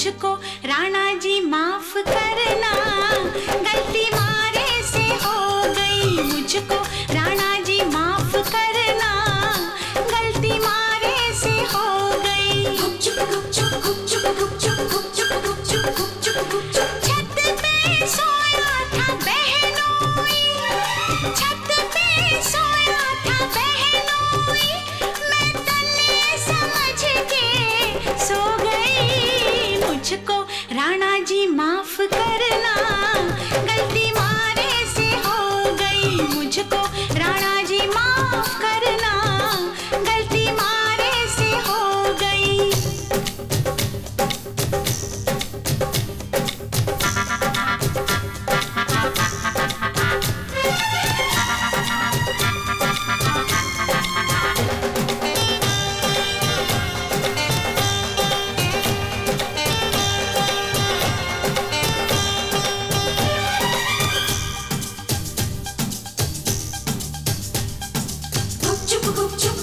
मुझको राणा जी माफ़ करना। чупа-куп, чупа